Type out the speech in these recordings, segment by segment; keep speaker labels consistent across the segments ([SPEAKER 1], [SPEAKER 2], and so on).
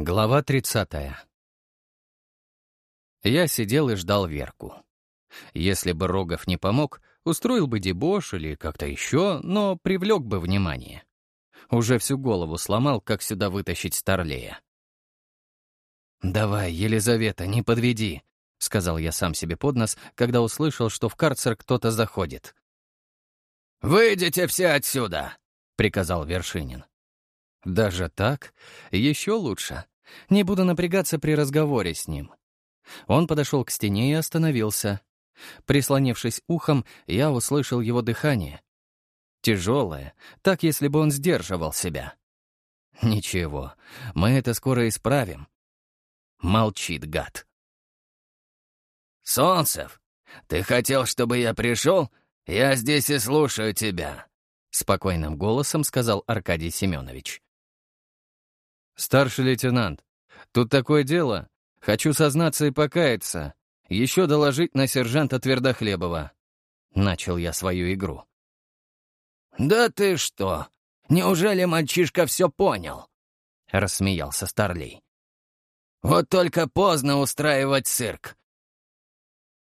[SPEAKER 1] Глава 30. Я сидел и ждал Верку. Если бы Рогов не помог, устроил бы дебош или как-то еще, но привлек бы внимание. Уже всю голову сломал, как сюда вытащить Старлея. «Давай, Елизавета, не подведи», — сказал я сам себе под нос, когда услышал, что в карцер кто-то заходит.
[SPEAKER 2] «Выйдите все отсюда!» — приказал Вершинин.
[SPEAKER 1] Даже так? Еще лучше. Не буду напрягаться при разговоре с ним. Он подошел к стене и остановился. Прислонившись ухом, я услышал его дыхание. Тяжелое, так, если бы он сдерживал себя. Ничего, мы это скоро исправим. Молчит гад.
[SPEAKER 2] «Солнцев, ты хотел, чтобы я пришел? Я здесь и слушаю тебя», — спокойным голосом сказал Аркадий Семенович.
[SPEAKER 1] «Старший лейтенант, тут такое дело. Хочу сознаться и покаяться. Еще доложить на сержанта Твердохлебова». Начал я свою игру.
[SPEAKER 2] «Да ты что? Неужели мальчишка все понял?» — рассмеялся Старлей. «Вот только поздно устраивать цирк».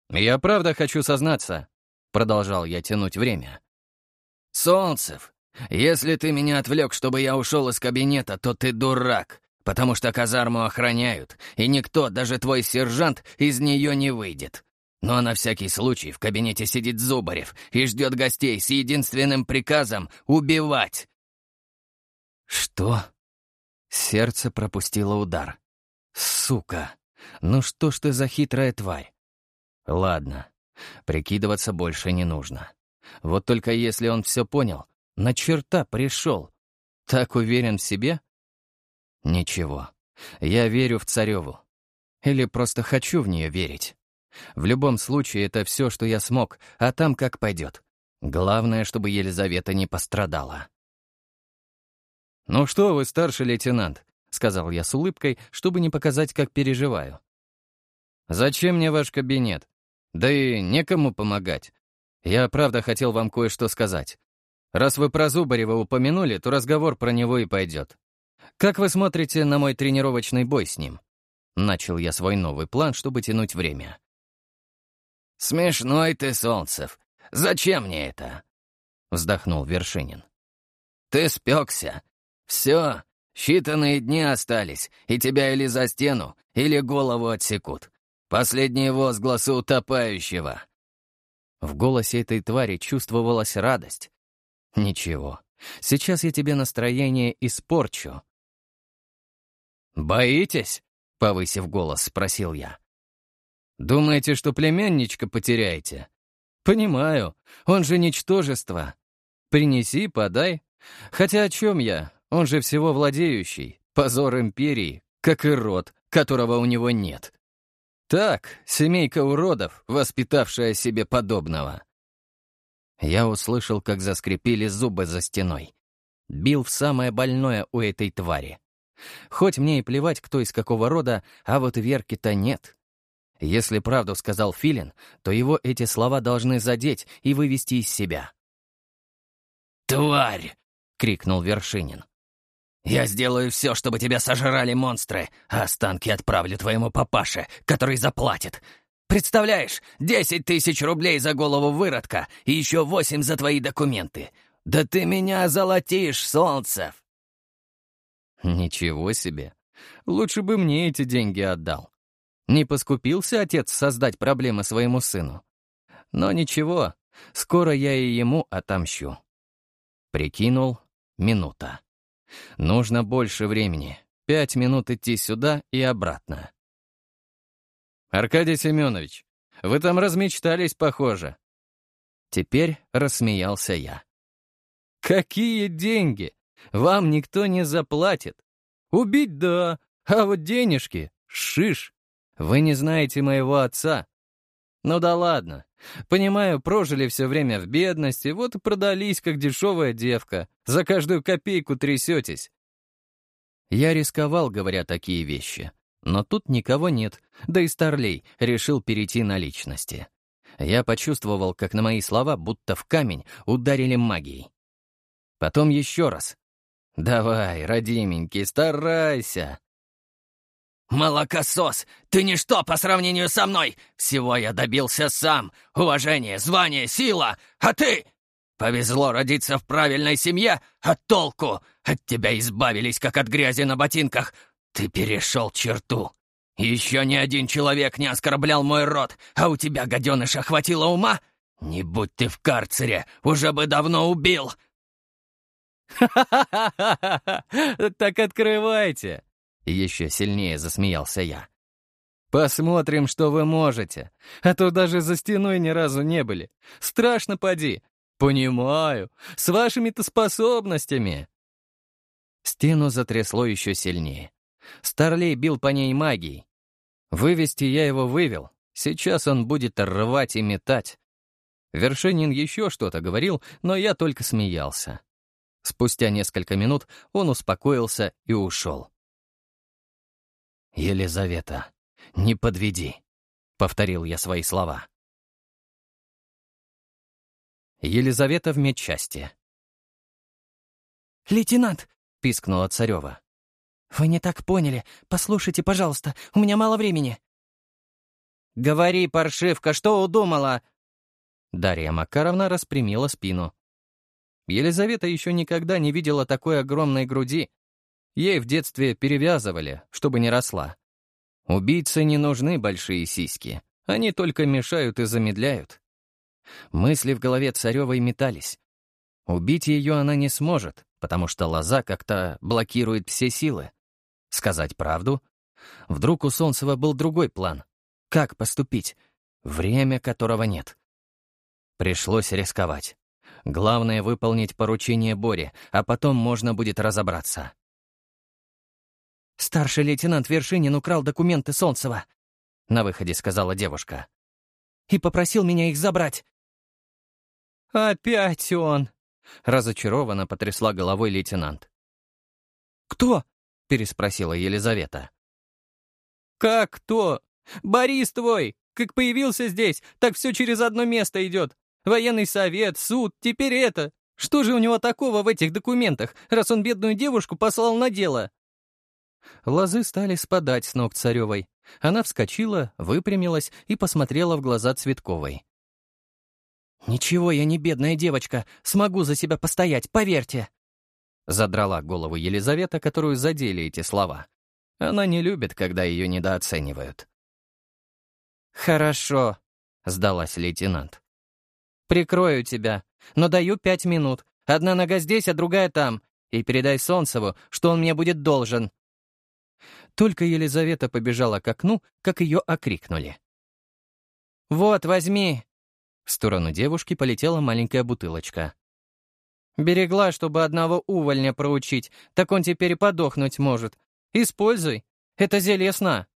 [SPEAKER 1] «Я правда хочу сознаться», — продолжал я тянуть время.
[SPEAKER 2] «Солнцев, если ты меня отвлек, чтобы я ушел из кабинета, то ты дурак, потому что казарму охраняют, и никто, даже твой сержант, из нее не выйдет. Но на всякий случай в кабинете сидит Зубарев и ждет гостей с единственным приказом — убивать.
[SPEAKER 1] Что? Сердце пропустило удар. Сука! Ну что ж ты за хитрая тварь? Ладно, прикидываться больше не нужно. Вот только если он все понял, на черта пришел? Так уверен в себе? Ничего. Я верю в Цареву. Или просто хочу в нее верить. В любом случае, это все, что я смог, а там как пойдет. Главное, чтобы Елизавета не пострадала. «Ну что вы, старший лейтенант», — сказал я с улыбкой, чтобы не показать, как переживаю. «Зачем мне ваш кабинет? Да и некому помогать. Я правда хотел вам кое-что сказать. Раз вы про Зубарева упомянули, то разговор про него и пойдет. Как вы смотрите на мой тренировочный бой с ним? Начал я свой новый план, чтобы тянуть время.
[SPEAKER 2] «Смешной ты, Солнцев. Зачем мне это?» Вздохнул Вершинин. «Ты спекся. Все, считанные дни остались, и тебя или за стену, или голову отсекут. Последние возгласы утопающего».
[SPEAKER 1] В голосе этой твари чувствовалась радость, Ничего, сейчас я тебе настроение испорчу. «Боитесь?» — повысив голос, спросил я. «Думаете, что племянничка потеряете?» «Понимаю, он же ничтожество. Принеси, подай. Хотя о чем я? Он же всего владеющий, позор империи, как и род, которого у него нет. Так, семейка уродов, воспитавшая себе подобного. Я услышал, как заскрипели зубы за стеной. Бил в самое больное у этой твари. Хоть мне и плевать, кто из какого рода, а вот Верки-то нет. Если правду сказал Филин, то его эти слова должны задеть и вывести из себя.
[SPEAKER 2] «Тварь!» — крикнул Вершинин. «Я сделаю все, чтобы тебя сожрали монстры, а останки отправлю твоему папаше, который заплатит. Представляешь, десять тысяч рублей за голову выродка и еще восемь за твои документы. Да ты меня золотишь, Солнцев!»
[SPEAKER 1] «Ничего себе! Лучше бы мне эти деньги отдал. Не поскупился отец создать проблемы своему сыну. Но ничего, скоро я и ему отомщу». Прикинул, минута. Нужно больше времени. Пять минут идти сюда и обратно. «Аркадий Семенович, вы там размечтались, похоже». Теперь рассмеялся я. «Какие деньги? Вам никто не заплатит. Убить — да, а вот денежки — шиш. Вы не знаете моего отца. Ну да ладно. Понимаю, прожили все время в бедности, вот и продались, как дешевая девка. За каждую копейку трясетесь. Я рисковал, говоря такие вещи. Но тут никого нет, да и Старлей решил перейти на личности. Я почувствовал, как на мои слова, будто в камень, ударили магией. Потом еще раз. «Давай, родименький, старайся!»
[SPEAKER 2] «Молокосос! Ты ничто по сравнению со мной! Всего я добился сам! Уважение, звание, сила! А ты...» «Повезло родиться в правильной семье, а толку? От тебя избавились, как от грязи на ботинках! Ты перешел черту! Еще ни один человек не оскорблял мой род, а у тебя, гаденыша, хватило ума? Не будь ты в карцере, уже бы давно убил!»
[SPEAKER 1] «Ха-ха-ха! Так открывайте!» Еще сильнее засмеялся я. «Посмотрим, что вы можете. А то даже за стеной ни разу не были. Страшно поди. Понимаю. С вашими-то способностями». Стену затрясло еще сильнее. Старлей бил по ней магией. Вывести я его вывел. Сейчас он будет рвать и метать. Вершинин еще что-то говорил, но я только смеялся. Спустя несколько минут он успокоился и ушел. «Елизавета, не подведи», — повторил я свои слова. Елизавета в медчасти.
[SPEAKER 3] «Лейтенант!» — пискнула Царева. «Вы не так поняли. Послушайте, пожалуйста, у меня мало времени».
[SPEAKER 1] «Говори, паршивка, что удумала?» Дарья Макаровна распрямила спину. Елизавета еще никогда не видела такой огромной груди, Ей в детстве перевязывали, чтобы не росла. Убийце не нужны большие сиськи. Они только мешают и замедляют. Мысли в голове Царевой метались. Убить ее она не сможет, потому что лоза как-то блокирует все силы. Сказать правду? Вдруг у Солнцева был другой план. Как поступить? Время которого нет. Пришлось рисковать. Главное — выполнить поручение Бори, а потом можно будет разобраться.
[SPEAKER 3] «Старший лейтенант Вершинин украл документы Солнцева», — на выходе сказала девушка. «И попросил меня их забрать».
[SPEAKER 1] «Опять он!» — разочарованно потрясла головой лейтенант.
[SPEAKER 3] «Кто?»
[SPEAKER 1] — переспросила Елизавета. «Как кто? Борис твой! Как появился здесь, так все через одно место идет. Военный совет, суд, теперь это. Что же у него такого в этих документах, раз он бедную девушку послал на дело?» Лозы стали спадать с ног Царевой. Она вскочила, выпрямилась и посмотрела в глаза Цветковой.
[SPEAKER 3] «Ничего, я не бедная девочка, смогу за себя постоять, поверьте!»
[SPEAKER 1] Задрала голову Елизавета, которую задели эти слова. Она не любит, когда ее недооценивают.
[SPEAKER 3] «Хорошо», — сдалась лейтенант. «Прикрою тебя, но даю пять минут. Одна нога здесь, а другая там. И передай Солнцеву, что он мне будет должен».
[SPEAKER 1] Только Елизавета побежала к окну, как ее окрикнули.
[SPEAKER 3] «Вот, возьми!»
[SPEAKER 1] В сторону девушки полетела маленькая бутылочка.
[SPEAKER 3] «Берегла, чтобы одного увольня проучить, так он теперь и подохнуть может. Используй, это зелье сна!»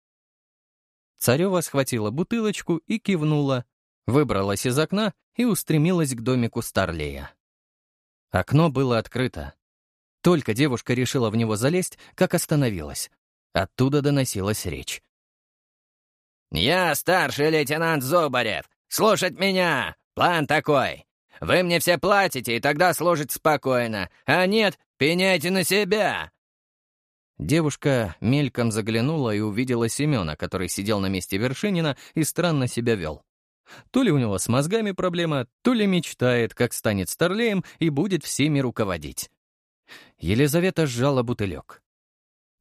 [SPEAKER 1] Царева схватила бутылочку и кивнула, выбралась из окна и устремилась к домику Старлея. Окно было открыто. Только девушка решила в него залезть, как остановилась. Оттуда доносилась речь.
[SPEAKER 2] «Я старший лейтенант Зубарев. Слушать меня! План такой. Вы мне все платите, и тогда служить спокойно. А нет, пеняйте на себя!»
[SPEAKER 1] Девушка мельком заглянула и увидела Семена, который сидел на месте Вершинина и странно себя вел. То ли у него с мозгами проблема, то ли мечтает, как станет старлеем и будет всеми руководить. Елизавета сжала бутылек.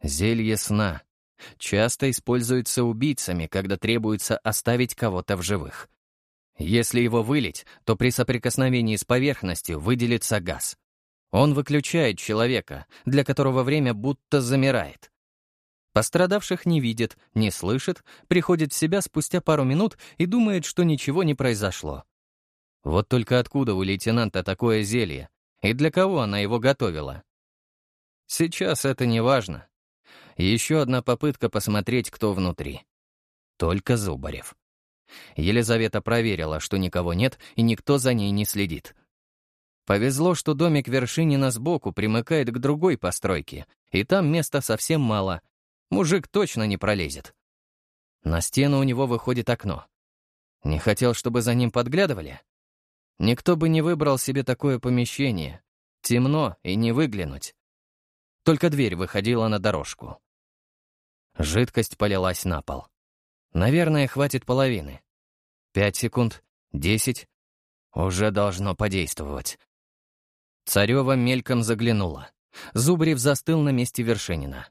[SPEAKER 1] Зелье сна. Часто используется убийцами, когда требуется оставить кого-то в живых. Если его вылить, то при соприкосновении с поверхностью выделится газ. Он выключает человека, для которого время будто замирает. Пострадавших не видит, не слышит, приходит в себя спустя пару минут и думает, что ничего не произошло. Вот только откуда у лейтенанта такое зелье? И для кого она его готовила? Сейчас это не важно. Еще одна попытка посмотреть, кто внутри. Только Зубарев. Елизавета проверила, что никого нет и никто за ней не следит. Повезло, что домик Вершинина сбоку примыкает к другой постройке, и там места совсем мало. Мужик точно не пролезет. На стену у него выходит окно. Не хотел, чтобы за ним подглядывали? Никто бы не выбрал себе такое помещение. Темно и не выглянуть. Только дверь выходила на дорожку. Жидкость полилась на пол. Наверное, хватит половины. Пять секунд, десять. Уже должно подействовать. Царева мельком заглянула. Зубрев застыл на месте Вершинина.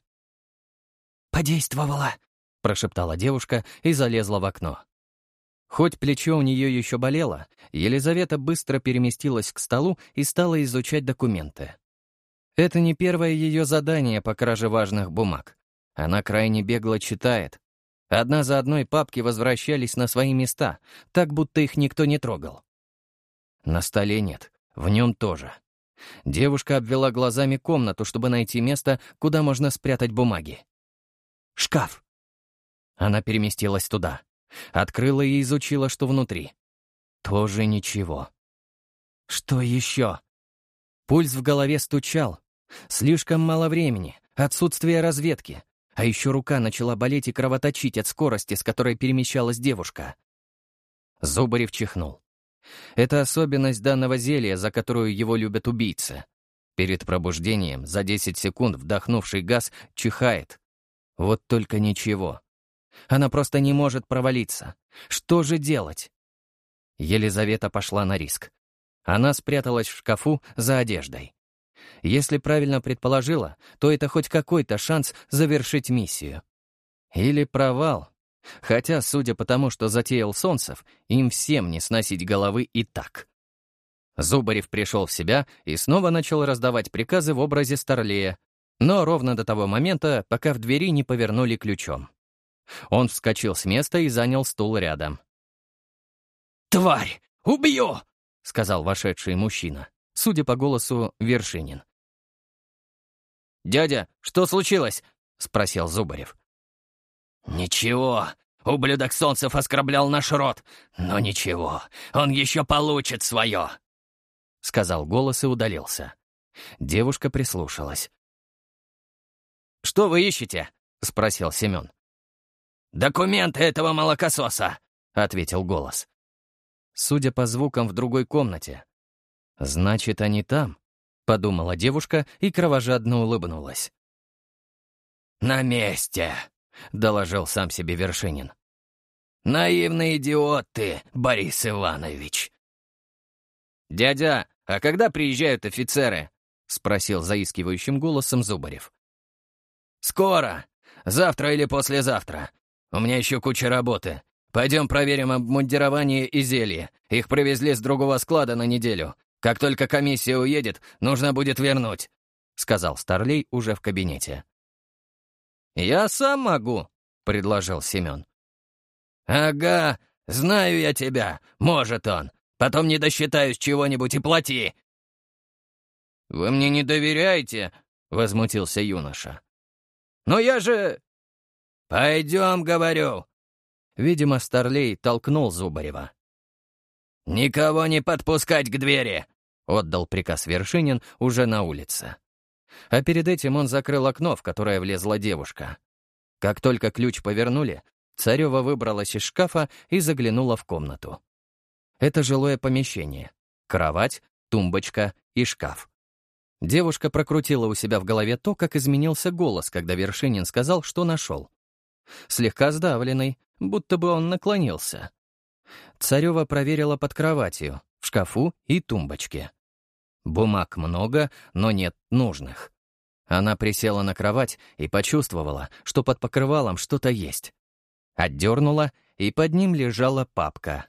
[SPEAKER 3] «Подействовала!» — прошептала девушка и залезла в окно.
[SPEAKER 1] Хоть плечо у нее еще болело, Елизавета быстро переместилась к столу и стала изучать документы. Это не первое ее задание по краже важных бумаг. Она крайне бегло читает. Одна за одной папки возвращались на свои места, так будто их никто не трогал. На столе нет, в нем тоже. Девушка обвела глазами комнату, чтобы найти место, куда можно спрятать бумаги. «Шкаф!» Она переместилась туда. Открыла и изучила, что внутри. Тоже ничего. Что еще? Пульс в голове стучал. Слишком мало времени, отсутствие разведки. А еще рука начала болеть и кровоточить от скорости, с которой перемещалась девушка. Зубарев чихнул. Это особенность данного зелья, за которую его любят убийцы. Перед пробуждением за 10 секунд вдохнувший газ чихает. Вот только ничего. Она просто не может провалиться. Что же делать? Елизавета пошла на риск. Она спряталась в шкафу за одеждой. Если правильно предположила, то это хоть какой-то шанс завершить миссию. Или провал. Хотя, судя по тому, что затеял Солнцев, им всем не сносить головы и так. Зубарев пришел в себя и снова начал раздавать приказы в образе Старлея, но ровно до того момента, пока в двери не повернули ключом. Он вскочил с места и занял стул рядом.
[SPEAKER 2] «Тварь! Убью!» — сказал вошедший мужчина, судя по голосу, Вершинин.
[SPEAKER 1] «Дядя, что случилось?» — спросил Зубарев.
[SPEAKER 2] «Ничего. Ублюдок Солнцев оскорблял наш род. Но ничего, он еще получит свое!» — сказал голос и удалился.
[SPEAKER 1] Девушка прислушалась.
[SPEAKER 2] «Что вы ищете?» — спросил Семен. «Документы этого молокососа!» — ответил голос.
[SPEAKER 1] Судя по звукам в другой комнате. «Значит, они там?» — подумала девушка и кровожадно улыбнулась.
[SPEAKER 2] «На месте!» — доложил сам себе Вершинин. «Наивный идиот ты, Борис Иванович!»
[SPEAKER 1] «Дядя, а когда приезжают офицеры?» — спросил заискивающим голосом Зубарев.
[SPEAKER 2] «Скоро. Завтра или послезавтра. У меня еще куча работы. Пойдем проверим обмундирование и зелье. Их привезли с другого склада на неделю. Как только комиссия уедет, нужно будет вернуть», — сказал Старлей уже в кабинете.
[SPEAKER 1] «Я сам могу», — предложил Семен.
[SPEAKER 2] «Ага, знаю я тебя. Может он. Потом не досчитаюсь чего-нибудь и плати».
[SPEAKER 1] «Вы мне не доверяете?» — возмутился юноша.
[SPEAKER 2] «Но я же...» «Пойдем, говорю!»
[SPEAKER 1] Видимо, Старлей толкнул Зубарева.
[SPEAKER 2] «Никого не подпускать к двери!»
[SPEAKER 1] — отдал приказ Вершинин уже на улице. А перед этим он закрыл окно, в которое влезла девушка. Как только ключ повернули, Царева выбралась из шкафа и заглянула в комнату. Это жилое помещение. Кровать, тумбочка и шкаф. Девушка прокрутила у себя в голове то, как изменился голос, когда Вершинин сказал, что нашел слегка сдавленный, будто бы он наклонился. Царева проверила под кроватью, в шкафу и тумбочке. Бумаг много, но нет нужных. Она присела на кровать и почувствовала, что под покрывалом что-то есть. Отдернула, и под ним лежала папка.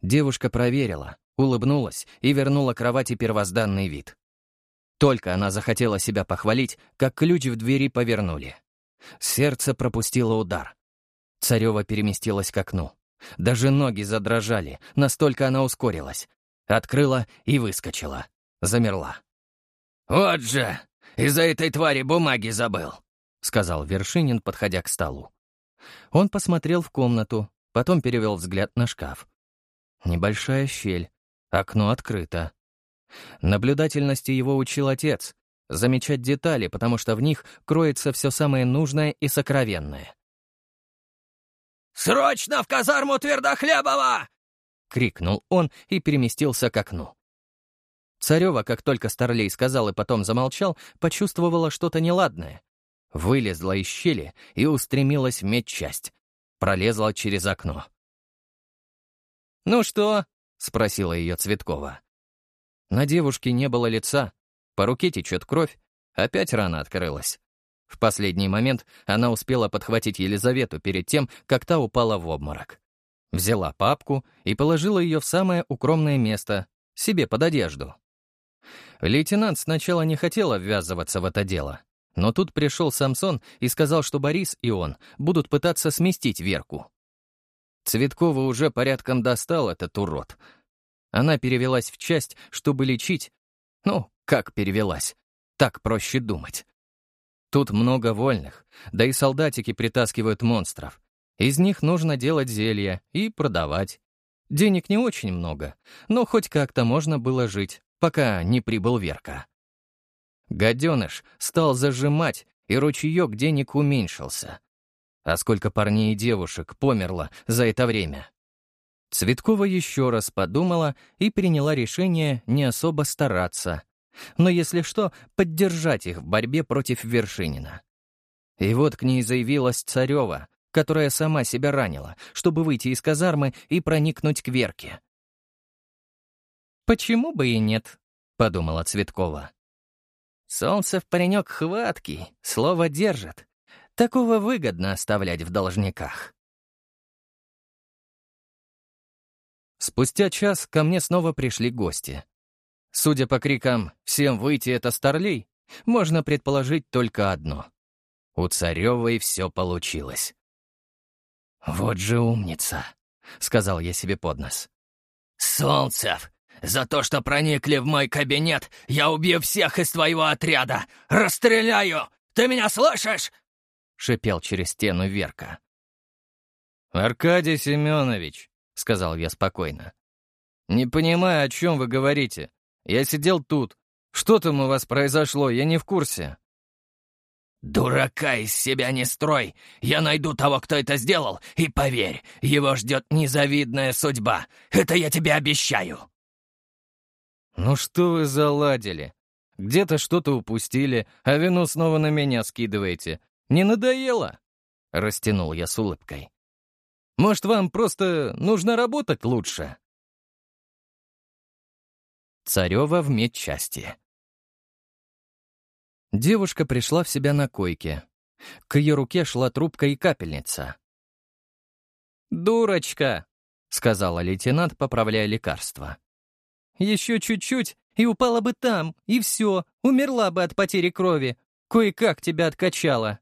[SPEAKER 1] Девушка проверила, улыбнулась и вернула кровати первозданный вид. Только она захотела себя похвалить, как ключ в двери повернули. Сердце пропустило удар. Царева переместилась к окну. Даже ноги задрожали, настолько она ускорилась. Открыла и выскочила. Замерла.
[SPEAKER 2] «Вот же! Из-за этой твари бумаги забыл!» — сказал Вершинин, подходя к столу.
[SPEAKER 1] Он посмотрел в комнату, потом перевел взгляд на шкаф. Небольшая щель, окно открыто. Наблюдательности его учил отец, замечать детали, потому что в них кроется все самое нужное и сокровенное.
[SPEAKER 2] «Срочно в казарму Твердохлебова!» — крикнул он и переместился к окну.
[SPEAKER 1] Царева, как только Старлей сказал и потом замолчал, почувствовала что-то неладное. вылезла из щели и устремилась в медчасть. Пролезла через окно.
[SPEAKER 3] «Ну что?»
[SPEAKER 1] — спросила ее Цветкова. На девушке не было лица, по руке течет кровь, опять рана открылась. В последний момент она успела подхватить Елизавету перед тем, как та упала в обморок. Взяла папку и положила ее в самое укромное место, себе под одежду. Лейтенант сначала не хотела ввязываться в это дело, но тут пришел Самсон и сказал, что Борис и он будут пытаться сместить Верку. Цветкова уже порядком достал этот урод. Она перевелась в часть, чтобы лечить. Ну, как перевелась? Так проще думать. Тут много вольных, да и солдатики притаскивают монстров. Из них нужно делать зелья и продавать. Денег не очень много, но хоть как-то можно было жить, пока не прибыл Верка. Гаденыш стал зажимать, и ручеек денег уменьшился. А сколько парней и девушек померло за это время? Цветкова еще раз подумала и приняла решение не особо стараться, но, если что, поддержать их в борьбе против Вершинина. И вот к ней заявилась Царева, которая сама себя ранила, чтобы выйти из казармы и проникнуть к Верке.
[SPEAKER 3] «Почему бы и нет?» — подумала Цветкова.
[SPEAKER 1] «Солнцев паренек хваткий, слово держит. Такого выгодно оставлять в должниках». Спустя час ко мне снова пришли гости. Судя по крикам «Всем выйти, это Старлей!», можно предположить только одно. У Царевой все получилось. «Вот же умница», — сказал я себе под нос.
[SPEAKER 2] «Солнцев, за то, что проникли в мой кабинет, я убью всех из твоего отряда! Расстреляю! Ты меня слышишь?»
[SPEAKER 1] — шипел через стену Верка.
[SPEAKER 3] «Аркадий Семенович», — сказал я спокойно, — «не понимаю, о чем вы говорите. Я сидел тут. Что там у вас произошло, я не в курсе».
[SPEAKER 2] «Дурака из себя не строй! Я найду того, кто это сделал, и поверь, его ждет незавидная судьба. Это я тебе обещаю!»
[SPEAKER 3] «Ну что вы заладили? Где-то что-то упустили, а вину снова на меня скидываете. Не надоело?» Растянул я с улыбкой. «Может, вам просто нужно работать лучше?»
[SPEAKER 1] Царева в медчасти. Девушка пришла в себя на койке. К ее руке шла трубка и капельница.
[SPEAKER 3] «Дурочка!»
[SPEAKER 1] — сказала лейтенант, поправляя лекарство.
[SPEAKER 3] «Еще чуть-чуть, и упала бы там, и все, умерла бы от потери крови. Кое-как тебя откачала».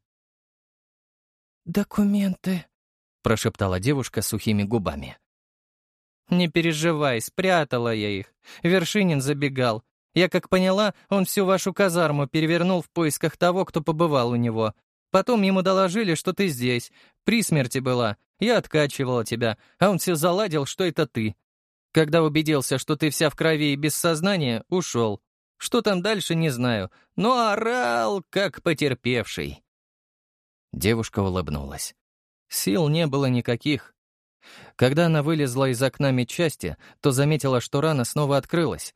[SPEAKER 4] «Документы», —
[SPEAKER 1] прошептала девушка сухими губами.
[SPEAKER 3] «Не переживай, спрятала я их. Вершинин забегал. Я как поняла, он всю вашу казарму перевернул в поисках того, кто побывал у него. Потом ему доложили, что ты здесь. При смерти была. Я откачивала тебя, а он все заладил, что это ты. Когда убедился, что ты вся в крови и без сознания, ушел. Что там дальше, не знаю, но орал, как потерпевший».
[SPEAKER 1] Девушка улыбнулась. Сил не было никаких. Когда она вылезла из окна медчасти, то заметила, что рана снова открылась.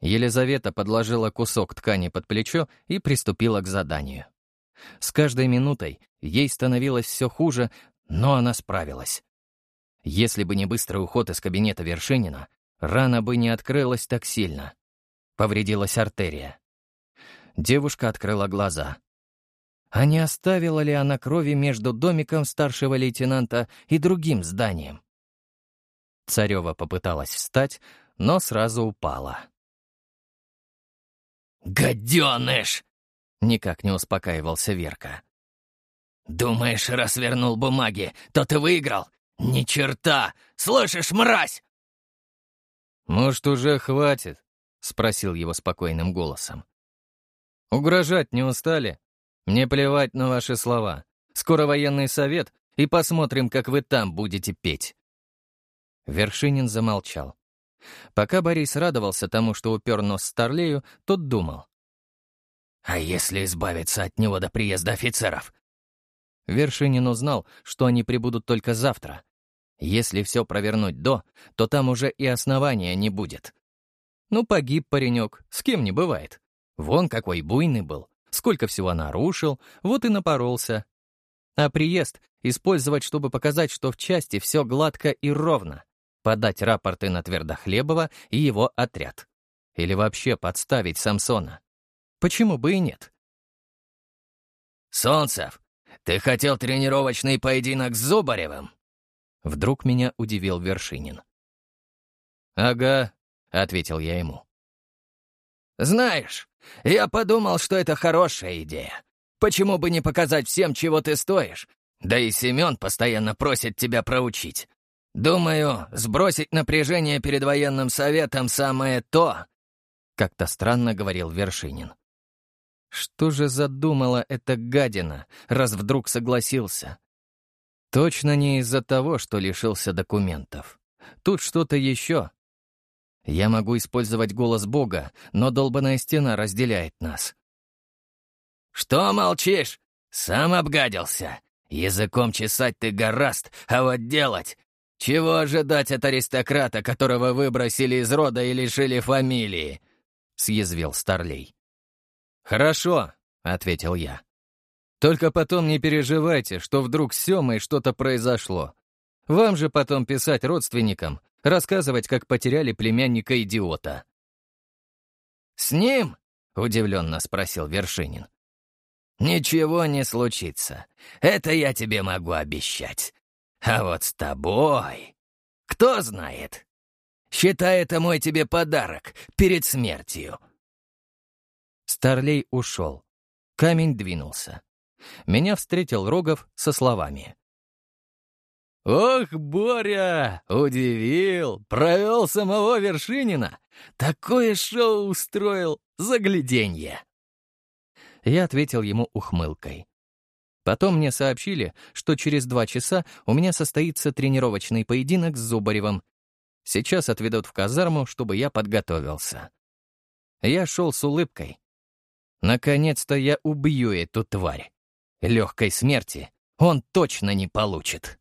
[SPEAKER 1] Елизавета подложила кусок ткани под плечо и приступила к заданию. С каждой минутой ей становилось все хуже, но она справилась. Если бы не быстрый уход из кабинета Вершинина, рана бы не открылась так сильно. Повредилась артерия. Девушка открыла глаза. А не оставила ли она крови между домиком старшего лейтенанта и другим зданием? Царева попыталась встать, но сразу упала.
[SPEAKER 2] «Гаденыш!» — никак не успокаивался Верка. «Думаешь, раз вернул бумаги, то ты выиграл? Ни черта! Слышишь, мразь!»
[SPEAKER 3] «Может, уже хватит?» — спросил его спокойным голосом. «Угрожать не устали?» Мне плевать на ваши слова. Скоро военный совет, и посмотрим, как вы там будете петь».
[SPEAKER 1] Вершинин замолчал. Пока Борис радовался тому, что упер нос Старлею, тот думал.
[SPEAKER 2] «А если избавиться от него до приезда офицеров?»
[SPEAKER 1] Вершинин узнал, что они прибудут только завтра. Если все провернуть до, то там уже и основания не будет. Ну, погиб паренек, с кем не бывает. Вон какой буйный был,
[SPEAKER 3] сколько всего нарушил, вот и напоролся. А приезд использовать, чтобы показать, что в части все гладко и ровно. Подать рапорты на Твердохлебова и его отряд. Или вообще подставить Самсона. Почему бы и нет?
[SPEAKER 2] «Солнцев, ты хотел тренировочный поединок с Зубаревым?»
[SPEAKER 3] Вдруг меня удивил Вершинин. «Ага», — ответил я ему.
[SPEAKER 2] «Знаешь, я подумал, что это хорошая идея. Почему бы не показать всем, чего ты стоишь? Да и Семен постоянно просит тебя проучить. Думаю, сбросить напряжение перед военным советом самое то», — как-то странно говорил Вершинин.
[SPEAKER 3] Что же задумала эта гадина, раз вдруг согласился? Точно не из-за того, что лишился документов. Тут что-то еще. Я могу использовать голос Бога, но долбаная стена разделяет нас.
[SPEAKER 2] «Что молчишь? Сам обгадился. Языком чесать ты гораст, а вот делать... Чего ожидать от аристократа, которого выбросили из рода и лишили фамилии?» — съязвил Старлей.
[SPEAKER 3] «Хорошо», — ответил я. «Только потом не переживайте, что вдруг с Семой что-то произошло. Вам же потом писать родственникам, рассказывать, как потеряли племянника-идиота».
[SPEAKER 2] «С ним?» — удивленно спросил Вершинин. «Ничего не случится. Это я тебе могу обещать. А вот с тобой... Кто знает? Считай это мой тебе подарок перед смертью».
[SPEAKER 3] Старлей ушел. Камень двинулся. Меня встретил Рогов со словами. «Ох, Боря! Удивил! Провел самого Вершинина! Такое шоу устроил! Загляденье!» Я ответил ему ухмылкой. Потом мне сообщили, что через два часа у меня состоится тренировочный поединок с Зубаревым. Сейчас отведут в казарму, чтобы я подготовился. Я шел с улыбкой. Наконец-то я убью эту тварь. Легкой смерти он точно не получит.